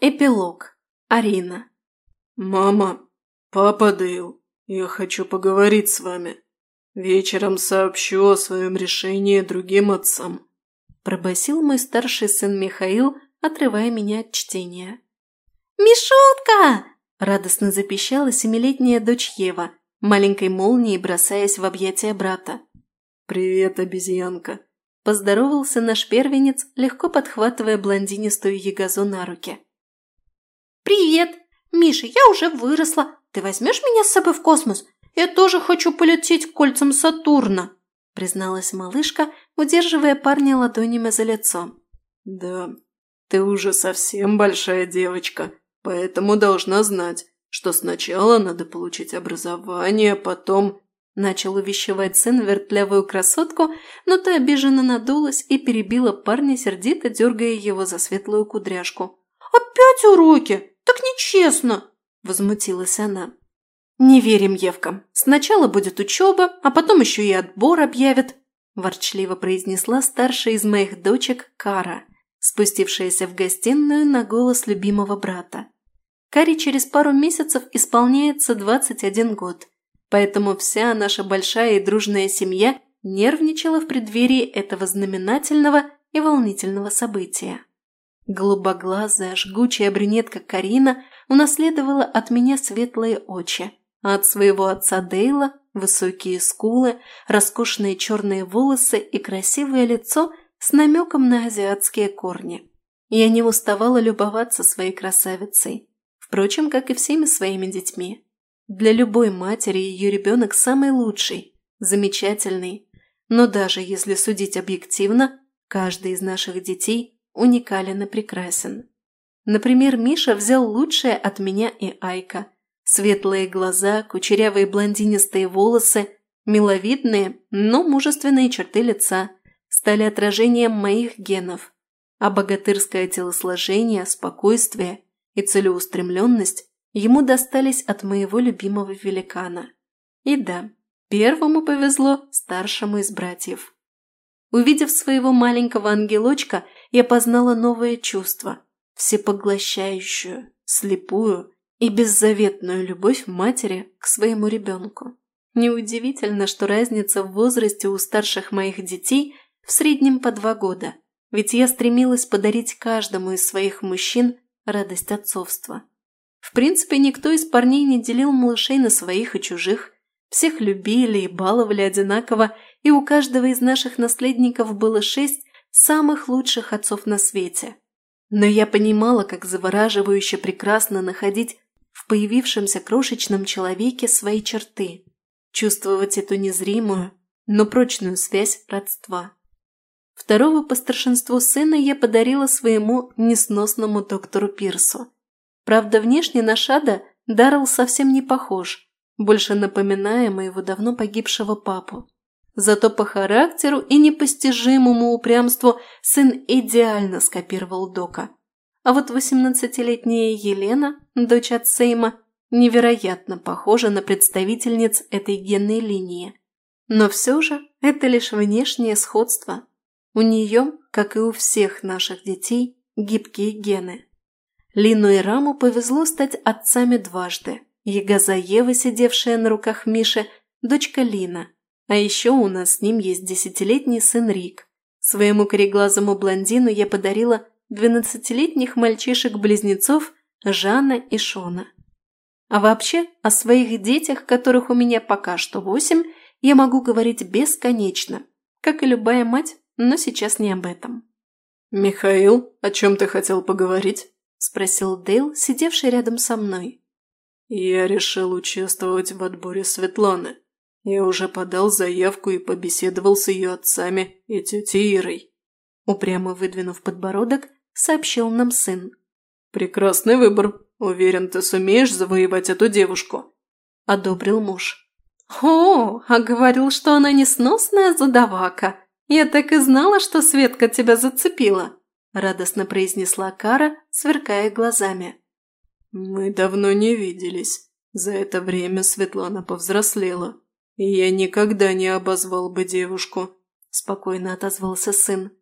Эпилог. Арина. «Мама, папа Дейл, я хочу поговорить с вами. Вечером сообщу о своем решении другим отцам», – пробасил мой старший сын Михаил, отрывая меня от чтения. «Мишутка!» – радостно запищала семилетняя дочь Ева, маленькой молнией бросаясь в объятия брата. «Привет, обезьянка!» – поздоровался наш первенец, легко подхватывая блондинистую ягозу на руки. «Привет! Миша, я уже выросла. Ты возьмешь меня с собой в космос? Я тоже хочу полететь к кольцам Сатурна!» призналась малышка, удерживая парня ладонями за лицо. «Да, ты уже совсем большая девочка, поэтому должна знать, что сначала надо получить образование, потом...» Начал увещевать сын вертлявую красотку, но та обиженно надулась и перебила парня, сердито дергая его за светлую кудряшку. «Опять уроки? Так нечестно!» – возмутилась она. «Не верим Евкам. Сначала будет учеба, а потом еще и отбор объявят», – ворчливо произнесла старшая из моих дочек Кара, спустившаяся в гостиную на голос любимого брата. Каре через пару месяцев исполняется 21 год, поэтому вся наша большая и дружная семья нервничала в преддверии этого знаменательного и волнительного события. Голубоглазая, жгучая брюнетка Карина унаследовала от меня светлые очи, а от своего отца Дейла – высокие скулы, роскошные черные волосы и красивое лицо с намеком на азиатские корни. Я не уставала любоваться своей красавицей, впрочем, как и всеми своими детьми. Для любой матери ее ребенок самый лучший, замечательный, но даже если судить объективно, каждый из наших детей – уникален и прекрасен. Например, Миша взял лучшее от меня и Айка. Светлые глаза, кучерявые блондинистые волосы, миловидные, но мужественные черты лица стали отражением моих генов, а богатырское телосложение, спокойствие и целеустремленность ему достались от моего любимого великана. И да, первому повезло старшему из братьев. Увидев своего маленького ангелочка, я познала новое чувство, всепоглощающую, слепую и беззаветную любовь матери к своему ребенку. Неудивительно, что разница в возрасте у старших моих детей в среднем по два года, ведь я стремилась подарить каждому из своих мужчин радость отцовства. В принципе, никто из парней не делил малышей на своих и чужих, всех любили и баловали одинаково, и у каждого из наших наследников было шесть самых лучших отцов на свете. Но я понимала, как завораживающе прекрасно находить в появившемся крошечном человеке свои черты, чувствовать эту незримую, но прочную связь родства. Второго по старшинству сына я подарила своему несносному доктору Пирсу. Правда, внешне на Шада Даррелл совсем не похож, больше напоминая моего давно погибшего папу. Зато по характеру и непостижимому упрямству сын идеально скопировал Дока. А вот восемнадцатилетняя Елена, дочь от Сейма, невероятно похожа на представительниц этой генной линии. Но все же это лишь внешнее сходство. У нее, как и у всех наших детей, гибкие гены. Лину и Раму повезло стать отцами дважды. Ягоза Ева, сидевшая на руках Миши, дочка Лина – а еще у нас с ним есть десятилетний сын Рик. Своему кореглазому блондину я подарила двенадцатилетних мальчишек-близнецов Жанна и Шона. А вообще, о своих детях, которых у меня пока что восемь, я могу говорить бесконечно, как и любая мать, но сейчас не об этом. «Михаил, о чем ты хотел поговорить?» – спросил Дейл, сидевший рядом со мной. «Я решил участвовать в отборе Светланы», я уже подал заявку и побеседовал с ее отцами и тетей Ирой. Упрямо выдвинув подбородок, сообщил нам сын. «Прекрасный выбор. Уверен, ты сумеешь завоевать эту девушку», – одобрил муж. «О, а говорил, что она несносная задавака. Я так и знала, что Светка тебя зацепила», – радостно произнесла Кара, сверкая глазами. «Мы давно не виделись. За это время Светлана повзрослела», «Я никогда не обозвал бы девушку», – спокойно отозвался сын.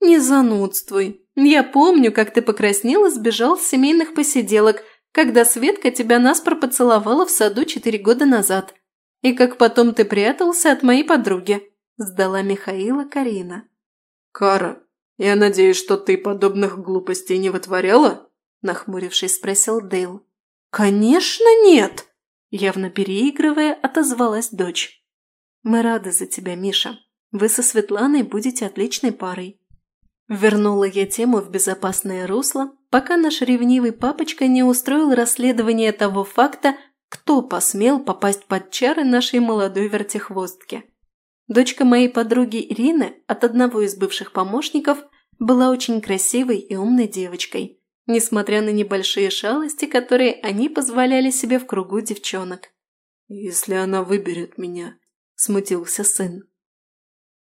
«Не занудствуй. Я помню, как ты покраснел и сбежал с семейных посиделок, когда Светка тебя наспор поцеловала в саду четыре года назад. И как потом ты прятался от моей подруги», – сдала Михаила Карина. «Кара, я надеюсь, что ты подобных глупостей не вытворяла?» – нахмурившись, спросил Дейл. «Конечно нет!» – явно переигрывая, отозвалась дочь. «Мы рады за тебя, Миша. Вы со Светланой будете отличной парой». Вернула я тему в безопасное русло, пока наш ревнивый папочка не устроил расследование того факта, кто посмел попасть под чары нашей молодой вертихвостки. Дочка моей подруги Ирины от одного из бывших помощников была очень красивой и умной девочкой, несмотря на небольшие шалости, которые они позволяли себе в кругу девчонок. «Если она выберет меня», – смутился сын.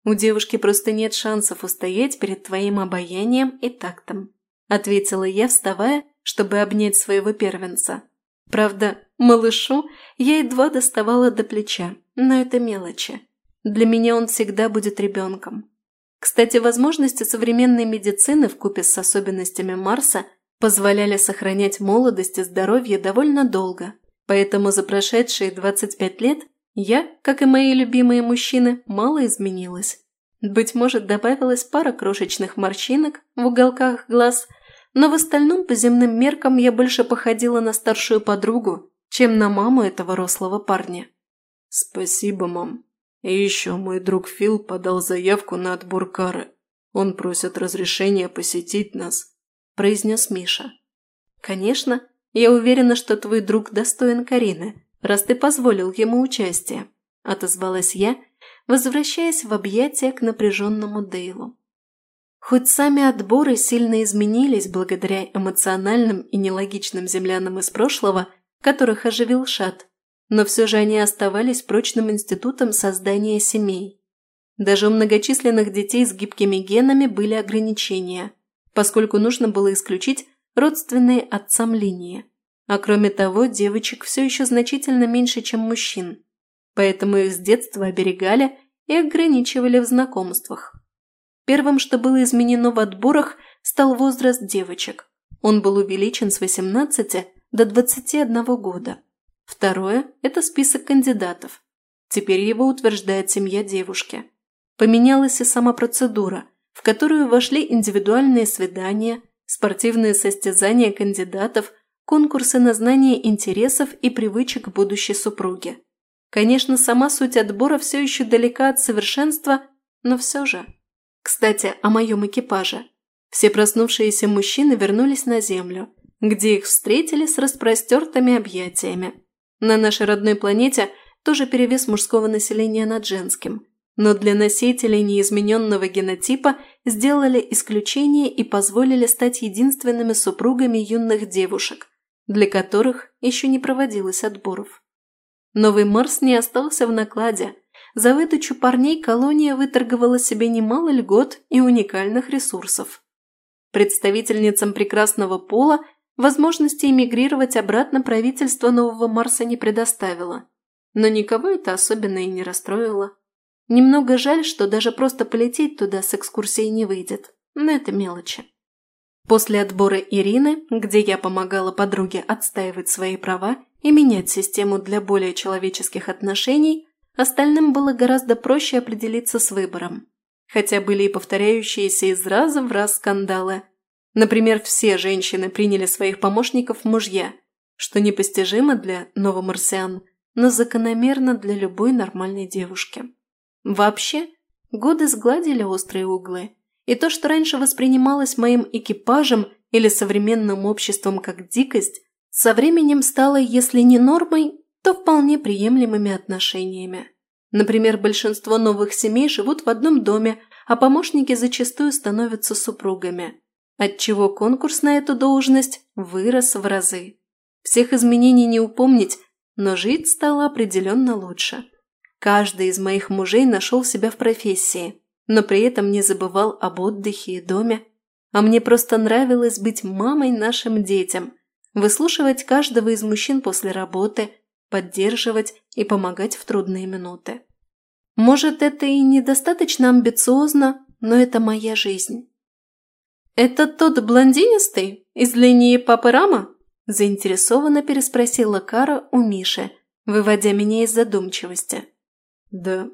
«У девушки просто нет шансов устоять перед твоим обаянием и тактом», – ответила я, вставая, чтобы обнять своего первенца. Правда, малышу я едва доставала до плеча, но это мелочи. Для меня он всегда будет ребенком. Кстати, возможности современной медицины вкупе с особенностями Марса позволяли сохранять молодость и здоровье довольно долго, поэтому за прошедшие 25 лет я, как и мои любимые мужчины, мало изменилась. Быть может, добавилась пара крошечных морщинок в уголках глаз, но в остальном по земным меркам я больше походила на старшую подругу, чем на маму этого рослого парня. «Спасибо, мам. И еще мой друг Фил подал заявку на отбор кары. Он просит разрешения посетить нас», – произнес Миша. «Конечно, я уверена, что твой друг достоин Карины, раз ты позволил ему участие», – отозвалась я, возвращаясь в объятия к напряженному Дейлу. Хоть сами отборы сильно изменились благодаря эмоциональным и нелогичным землянам из прошлого, которых оживил Шат, но все же они оставались прочным институтом создания семей. Даже у многочисленных детей с гибкими генами были ограничения, поскольку нужно было исключить родственные отцам линии. А кроме того, девочек все еще значительно меньше, чем мужчин, поэтому их с детства оберегали и ограничивали в знакомствах. Первым, что было изменено в отборах, стал возраст девочек. Он был увеличен с 18 до 21 года. Второе – это список кандидатов. Теперь его утверждает семья девушки. Поменялась и сама процедура, которую вошли индивидуальные свидания, спортивные состязания кандидатов, конкурсы на знание интересов и привычек будущей супруги. Конечно, сама суть отбора все еще далека от совершенства, но все же. Кстати, о моем экипаже. Все проснувшиеся мужчины вернулись на Землю, где их встретили с распростертыми объятиями. На нашей родной планете тоже перевес мужского населения над женским, но для носителей неизмененного генотипа сделали исключение и позволили стать единственными супругами юных девушек, для которых еще не проводилось отборов. Новый Марс не остался в накладе – за выдачу парней колония выторговала себе немало льгот и уникальных ресурсов. Представительницам прекрасного пола возможности эмигрировать обратно правительство Нового Марса не предоставило. Но никого это особенно и не расстроило. Немного жаль, что даже просто полететь туда с экскурсией не выйдет, но это мелочи. После отбора Ирины, где я помогала подруге отстаивать свои права и менять систему для более человеческих отношений, Остальным было гораздо проще определиться с выбором. Хотя были и повторяющиеся из раза в раз скандалы. Например, все женщины приняли своих помощников мужья, что непостижимо для новомарсиан, но закономерно для любой нормальной девушки. Вообще, годы сгладили острые углы, и то, что раньше воспринималось моим экипажем или современным обществом как дикость, со временем стало, если не нормой, то вполне приемлемыми отношениями. Например, большинство новых семей живут в одном доме, а помощники зачастую становятся супругами, отчего конкурс на эту должность вырос в разы. Всех изменений не упомнить, но жить стало определенно лучше. Каждый из моих мужей нашел себя в профессии, но при этом не забывал об отдыхе и доме. А мне просто нравилось быть мамой нашим детям, выслушивать каждого из мужчин после работы, поддерживать и помогать в трудные минуты. Может, это и недостаточно амбициозно, но это моя жизнь. это тот блондинистый из линии Папы Рама?» заинтересованно переспросила Кара у Миши, выводя меня из задумчивости. «Да,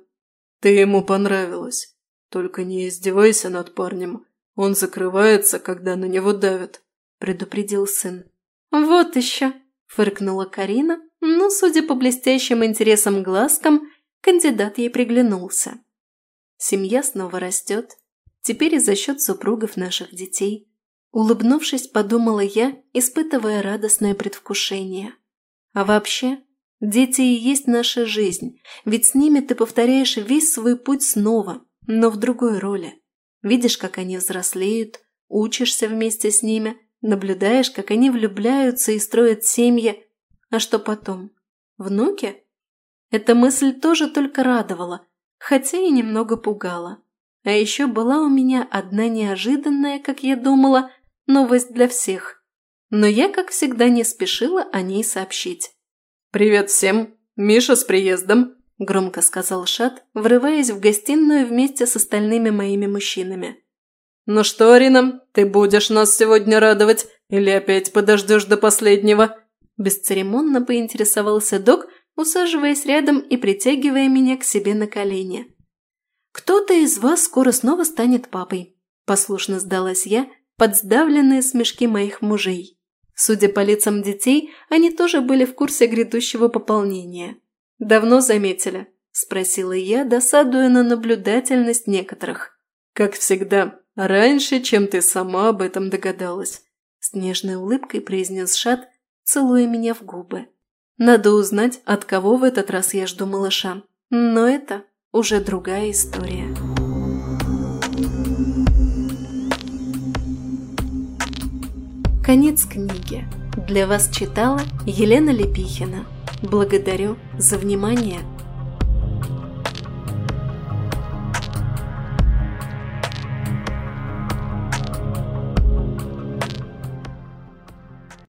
ты ему понравилась. Только не издевайся над парнем. Он закрывается, когда на него давят», – предупредил сын. «Вот еще!» – фыркнула Карина, но, судя по блестящим интересам глазкам, кандидат ей приглянулся. Семья снова растет, теперь и за счет супругов наших детей. Улыбнувшись, подумала я, испытывая радостное предвкушение. А вообще, дети и есть наша жизнь, ведь с ними ты повторяешь весь свой путь снова, но в другой роли. Видишь, как они взрослеют, учишься вместе с ними, наблюдаешь, как они влюбляются и строят семьи. А что потом? Внуки? Эта мысль тоже только радовала, хотя и немного пугала. А еще была у меня одна неожиданная, как я думала, новость для всех. Но я, как всегда, не спешила о ней сообщить. «Привет всем! Миша с приездом!» – громко сказал Шат, врываясь в гостиную вместе с остальными моими мужчинами. «Ну что, Арина, ты будешь нас сегодня радовать или опять подождешь до последнего?» Бесцеремонно поинтересовался док, усаживаясь рядом и притягивая меня к себе на колени. «Кто-то из вас скоро снова станет папой», – послушно сдалась я под сдавленные смешки моих мужей. Судя по лицам детей, они тоже были в курсе грядущего пополнения. «Давно заметили?» – спросила я, досадуя на наблюдательность некоторых. «Как всегда, раньше, чем ты сама об этом догадалась», – с нежной улыбкой произнес Шат, целуя меня в губы. Надо узнать, от кого в этот раз я жду малыша. Но это уже другая история. Конец книги. Для вас читала Елена Лепихина. Благодарю за внимание.